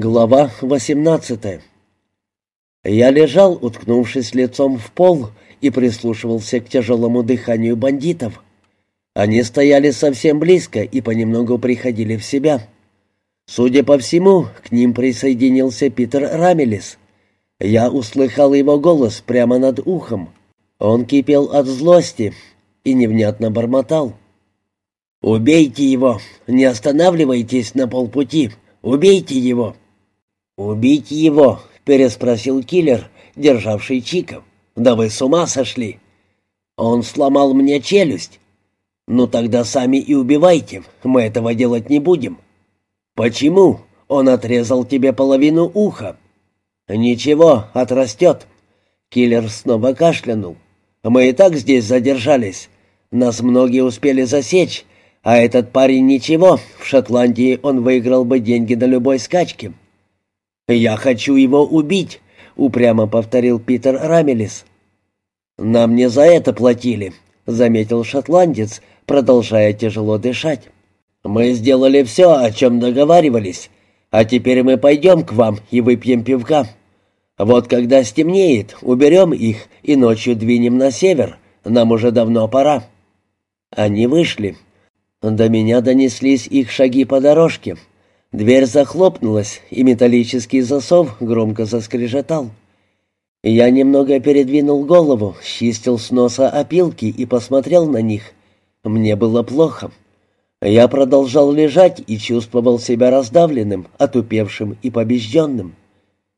Глава 18 Я лежал, уткнувшись лицом в пол, и прислушивался к тяжелому дыханию бандитов. Они стояли совсем близко и понемногу приходили в себя. Судя по всему, к ним присоединился Питер Рамелис. Я услыхал его голос прямо над ухом. Он кипел от злости и невнятно бормотал. «Убейте его! Не останавливайтесь на полпути! Убейте его!» «Убить его?» — переспросил киллер, державший Чика. «Да вы с ума сошли! Он сломал мне челюсть!» «Ну тогда сами и убивайте, мы этого делать не будем». «Почему? Он отрезал тебе половину уха». «Ничего, отрастет». Киллер снова кашлянул. «Мы и так здесь задержались. Нас многие успели засечь, а этот парень ничего, в Шотландии он выиграл бы деньги на любой скачке. «Я хочу его убить», — упрямо повторил Питер Рамелис. «Нам не за это платили», — заметил шотландец, продолжая тяжело дышать. «Мы сделали все, о чем договаривались, а теперь мы пойдем к вам и выпьем пивка. Вот когда стемнеет, уберем их и ночью двинем на север. Нам уже давно пора». Они вышли. До меня донеслись их шаги по дорожке. Дверь захлопнулась, и металлический засов громко заскрежетал. Я немного передвинул голову, счистил с носа опилки и посмотрел на них. Мне было плохо. Я продолжал лежать и чувствовал себя раздавленным, отупевшим и побежденным.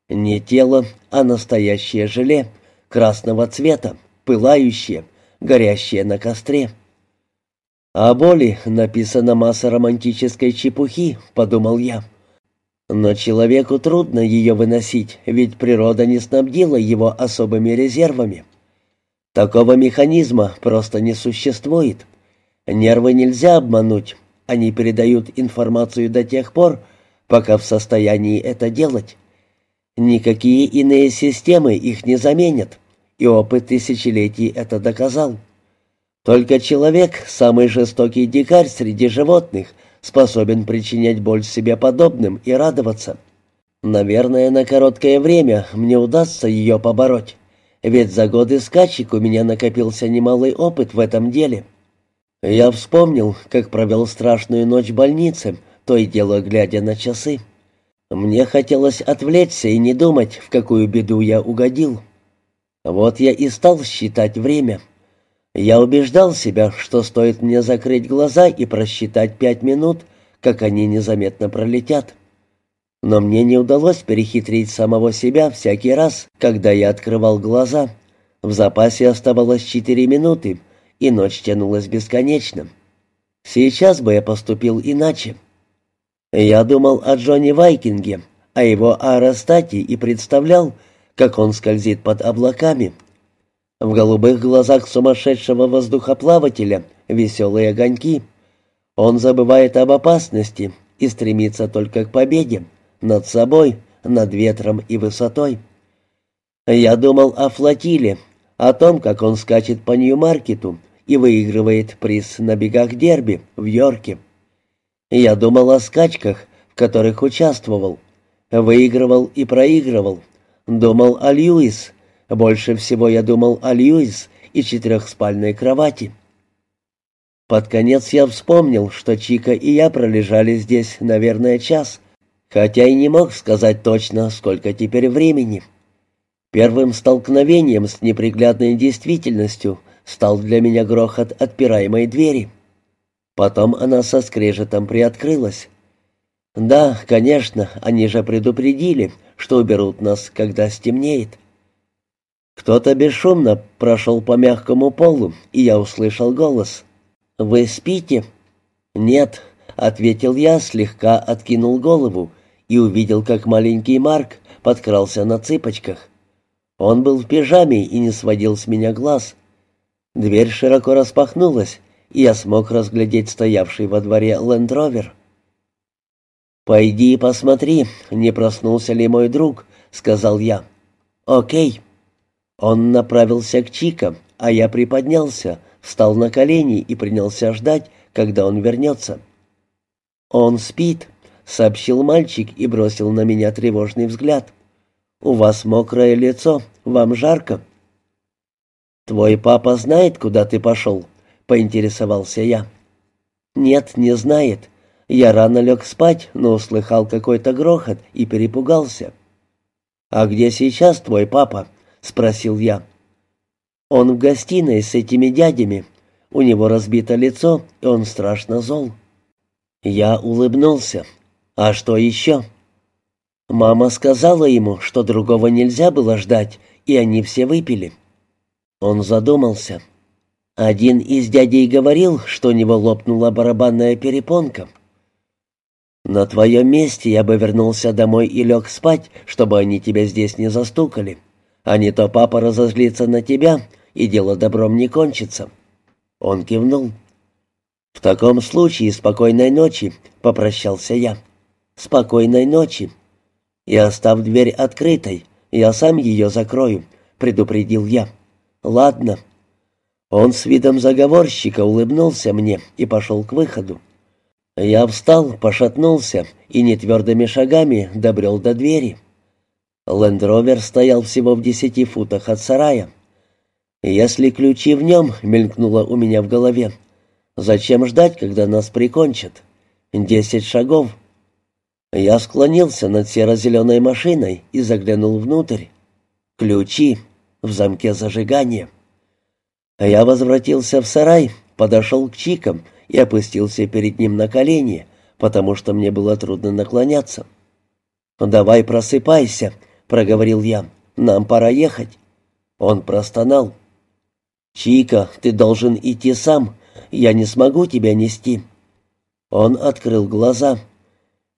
Не тело, а настоящее желе, красного цвета, пылающее, горящее на костре. «О боли написана масса романтической чепухи», — подумал я. Но человеку трудно ее выносить, ведь природа не снабдила его особыми резервами. Такого механизма просто не существует. Нервы нельзя обмануть, они передают информацию до тех пор, пока в состоянии это делать. Никакие иные системы их не заменят, и опыт тысячелетий это доказал. Только человек, самый жестокий дикарь среди животных, способен причинять боль себе подобным и радоваться. Наверное, на короткое время мне удастся ее побороть, ведь за годы скачек у меня накопился немалый опыт в этом деле. Я вспомнил, как провел страшную ночь в больнице, то и дело глядя на часы. Мне хотелось отвлечься и не думать, в какую беду я угодил. Вот я и стал считать время — я убеждал себя, что стоит мне закрыть глаза и просчитать пять минут, как они незаметно пролетят. Но мне не удалось перехитрить самого себя всякий раз, когда я открывал глаза. В запасе оставалось четыре минуты, и ночь тянулась бесконечно. Сейчас бы я поступил иначе. Я думал о Джонни Вайкинге, о его аэростате и представлял, как он скользит под облаками — в голубых глазах сумасшедшего воздухоплавателя веселые огоньки. Он забывает об опасности и стремится только к победе, над собой, над ветром и высотой. Я думал о флотиле, о том, как он скачет по Нью-Маркету и выигрывает приз на бегах Дерби в Йорке. Я думал о скачках, в которых участвовал, выигрывал и проигрывал. Думал о Льюис, больше всего я думал о Льюис и четырехспальной кровати. Под конец я вспомнил, что Чика и я пролежали здесь, наверное, час, хотя и не мог сказать точно, сколько теперь времени. Первым столкновением с неприглядной действительностью стал для меня грохот отпираемой двери. Потом она со скрежетом приоткрылась. Да, конечно, они же предупредили, что уберут нас, когда стемнеет. Кто-то бесшумно прошел по мягкому полу, и я услышал голос. «Вы спите?» «Нет», — ответил я, слегка откинул голову и увидел, как маленький Марк подкрался на цыпочках. Он был в пижаме и не сводил с меня глаз. Дверь широко распахнулась, и я смог разглядеть стоявший во дворе лендровер. «Пойди и посмотри, не проснулся ли мой друг», — сказал я. «Окей». Он направился к Чика, а я приподнялся, встал на колени и принялся ждать, когда он вернется. «Он спит», — сообщил мальчик и бросил на меня тревожный взгляд. «У вас мокрое лицо, вам жарко». «Твой папа знает, куда ты пошел?» — поинтересовался я. «Нет, не знает. Я рано лег спать, но услыхал какой-то грохот и перепугался». «А где сейчас твой папа?» — спросил я. «Он в гостиной с этими дядями. У него разбито лицо, и он страшно зол». Я улыбнулся. «А что еще?» Мама сказала ему, что другого нельзя было ждать, и они все выпили. Он задумался. Один из дядей говорил, что у него лопнула барабанная перепонка. «На твоем месте я бы вернулся домой и лег спать, чтобы они тебя здесь не застукали. А не то папа разозлится на тебя, и дело добром не кончится». Он кивнул. «В таком случае спокойной ночи», — попрощался я. «Спокойной ночи». «И оставь дверь открытой, я сам ее закрою», — предупредил я. «Ладно». Он с видом заговорщика улыбнулся мне и пошел к выходу. Я встал, пошатнулся и нетвердыми шагами добрел до двери. Лендровер стоял всего в десяти футах от сарая. «Если ключи в нем», — мелькнуло у меня в голове, — «зачем ждать, когда нас прикончат? Десять шагов». Я склонился над серо-зеленой машиной и заглянул внутрь. «Ключи в замке зажигания». Я возвратился в сарай, подошел к Чикам и опустился перед ним на колени, потому что мне было трудно наклоняться. «Давай просыпайся», — проговорил я, — «нам пора ехать». Он простонал. «Чика, ты должен идти сам, я не смогу тебя нести». Он открыл глаза.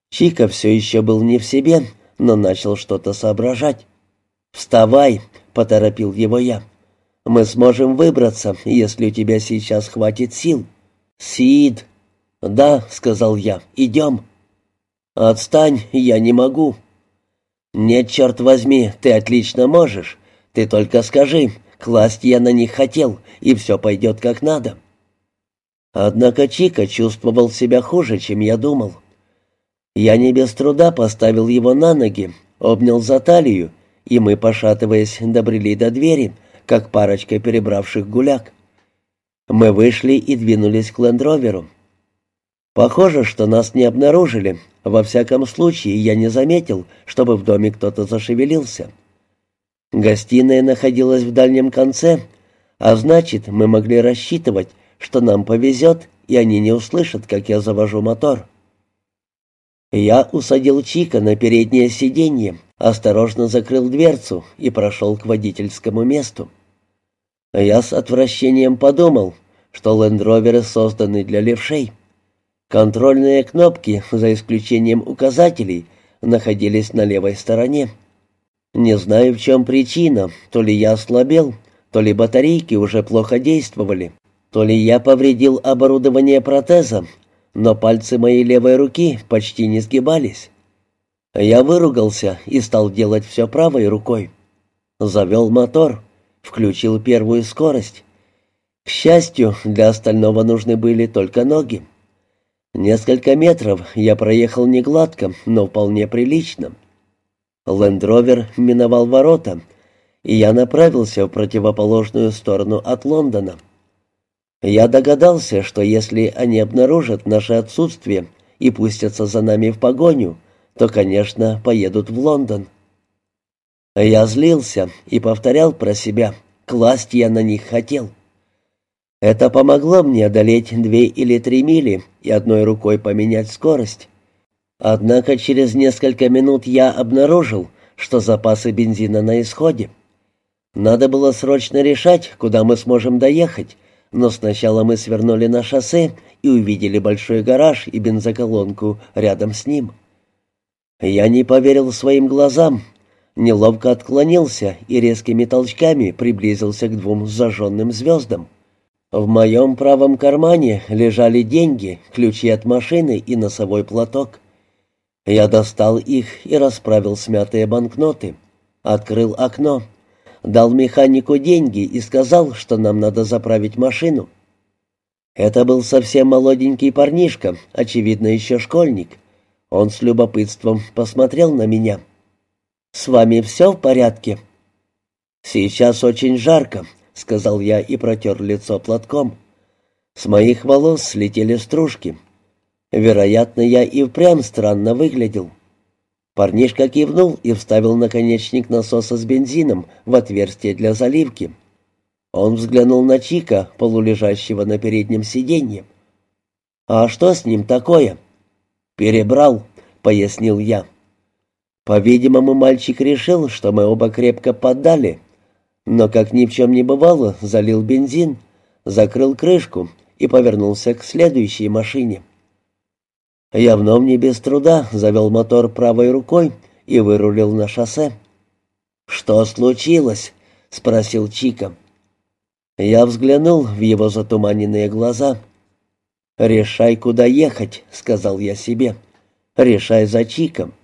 Чика все еще был не в себе, но начал что-то соображать. «Вставай», — поторопил его я. Мы сможем выбраться, если у тебя сейчас хватит сил». «Сид!» «Да», — сказал я, — «идем». «Отстань, я не могу». «Нет, черт возьми, ты отлично можешь. Ты только скажи, класть я на них хотел, и все пойдет как надо». Однако Чика чувствовал себя хуже, чем я думал. Я не без труда поставил его на ноги, обнял за талию, и мы, пошатываясь, добрели до двери, как парочка перебравших гуляк. Мы вышли и двинулись к лендроверу. Похоже, что нас не обнаружили. Во всяком случае, я не заметил, чтобы в доме кто-то зашевелился. Гостиная находилась в дальнем конце, а значит, мы могли рассчитывать, что нам повезет, и они не услышат, как я завожу мотор. Я усадил Чика на переднее сиденье, осторожно закрыл дверцу и прошел к водительскому месту. Я с отвращением подумал, что лендроверы созданы для левшей. Контрольные кнопки, за исключением указателей, находились на левой стороне. Не знаю, в чем причина, то ли я ослабел, то ли батарейки уже плохо действовали, то ли я повредил оборудование протеза, но пальцы моей левой руки почти не сгибались. Я выругался и стал делать все правой рукой. Завел мотор, включил первую скорость. К счастью, для остального нужны были только ноги. Несколько метров я проехал не гладко, но вполне прилично. Лендровер миновал ворота, и я направился в противоположную сторону от Лондона. Я догадался, что если они обнаружат наше отсутствие и пустятся за нами в погоню, то, конечно, поедут в Лондон. Я злился и повторял про себя, класть я на них хотел. Это помогло мне одолеть две или три мили и одной рукой поменять скорость. Однако через несколько минут я обнаружил, что запасы бензина на исходе. Надо было срочно решать, куда мы сможем доехать, но сначала мы свернули на шоссе и увидели большой гараж и бензоколонку рядом с ним. Я не поверил своим глазам, неловко отклонился и резкими толчками приблизился к двум зажженным звездам. В моем правом кармане лежали деньги, ключи от машины и носовой платок. Я достал их и расправил смятые банкноты. Открыл окно дал механику деньги и сказал, что нам надо заправить машину. Это был совсем молоденький парнишка, очевидно, еще школьник. Он с любопытством посмотрел на меня. «С вами все в порядке?» «Сейчас очень жарко», — сказал я и протер лицо платком. С моих волос слетели стружки. Вероятно, я и впрямь странно выглядел. Парнишка кивнул и вставил наконечник насоса с бензином в отверстие для заливки. Он взглянул на Чика, полулежащего на переднем сиденье. «А что с ним такое?» «Перебрал», — пояснил я. По-видимому, мальчик решил, что мы оба крепко поддали, но, как ни в чем не бывало, залил бензин, закрыл крышку и повернулся к следующей машине. Я вновь не без труда завел мотор правой рукой и вырулил на шоссе. «Что случилось?» — спросил Чика. Я взглянул в его затуманенные глаза. «Решай, куда ехать», — сказал я себе. «Решай за Чиком.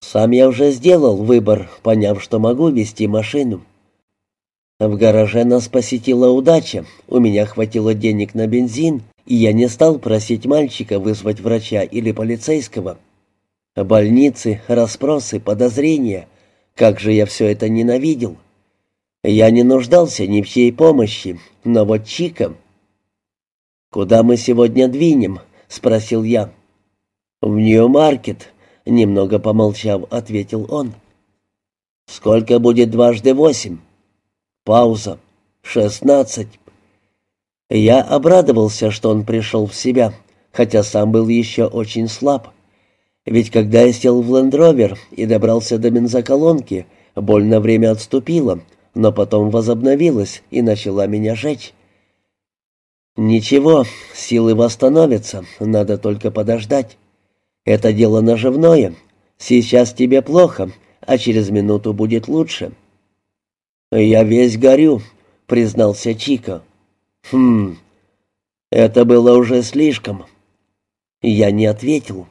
Сам я уже сделал выбор, поняв, что могу вести машину. В гараже нас посетила удача. У меня хватило денег на бензин, и я не стал просить мальчика вызвать врача или полицейского. Больницы, расспросы, подозрения. Как же я все это ненавидел. Я не нуждался ни в чьей помощи, но вот Чика... «Куда мы сегодня двинем?» — спросил я. «В Нью-Маркет», — немного помолчав, ответил он. «Сколько будет дважды восемь?» Пауза. «Шестнадцать». Я обрадовался, что он пришел в себя, хотя сам был еще очень слаб. Ведь когда я сел в лендровер и добрался до бензоколонки, боль на время отступила, но потом возобновилась и начала меня жечь. «Ничего, силы восстановятся, надо только подождать. Это дело наживное. Сейчас тебе плохо, а через минуту будет лучше». «Я весь горю», — признался Чика. «Хм, это было уже слишком». Я не ответил.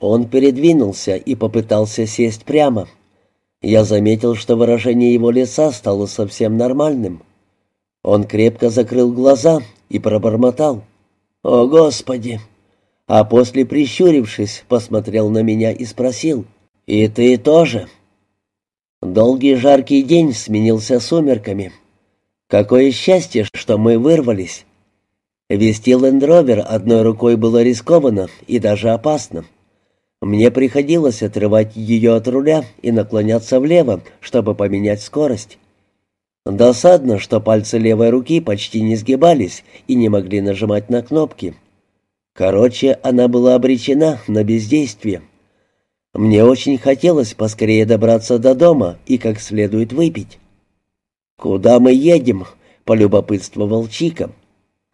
Он передвинулся и попытался сесть прямо. Я заметил, что выражение его лица стало совсем нормальным. Он крепко закрыл глаза и пробормотал. «О, Господи!» А после, прищурившись, посмотрел на меня и спросил. «И ты тоже?» Долгий жаркий день сменился сумерками. Какое счастье, что мы вырвались. Вести лендровер одной рукой было рискованно и даже опасно. Мне приходилось отрывать ее от руля и наклоняться влево, чтобы поменять скорость. Досадно, что пальцы левой руки почти не сгибались и не могли нажимать на кнопки. Короче, она была обречена на бездействие. Мне очень хотелось поскорее добраться до дома и как следует выпить. «Куда мы едем?» — полюбопытствовал Чика.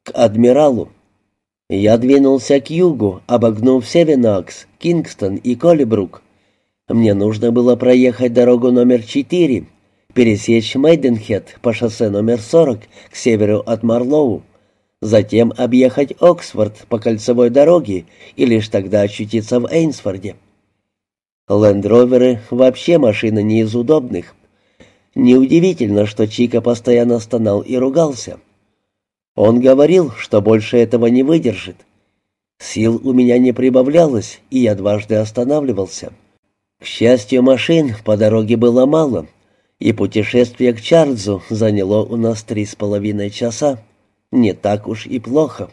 «К адмиралу». Я двинулся к югу, обогнув Севенакс, Кингстон и Колибрук. Мне нужно было проехать дорогу номер четыре, пересечь Мейденхед по шоссе номер 40 к северу от Марлоу, затем объехать Оксфорд по кольцевой дороге и лишь тогда очутиться в Эйнсфорде. Лендроверы вообще машины не из удобных. Неудивительно, что Чика постоянно стонал и ругался. Он говорил, что больше этого не выдержит. Сил у меня не прибавлялось, и я дважды останавливался. К счастью, машин по дороге было мало, и путешествие к Чарльзу заняло у нас три с половиной часа. Не так уж и плохо.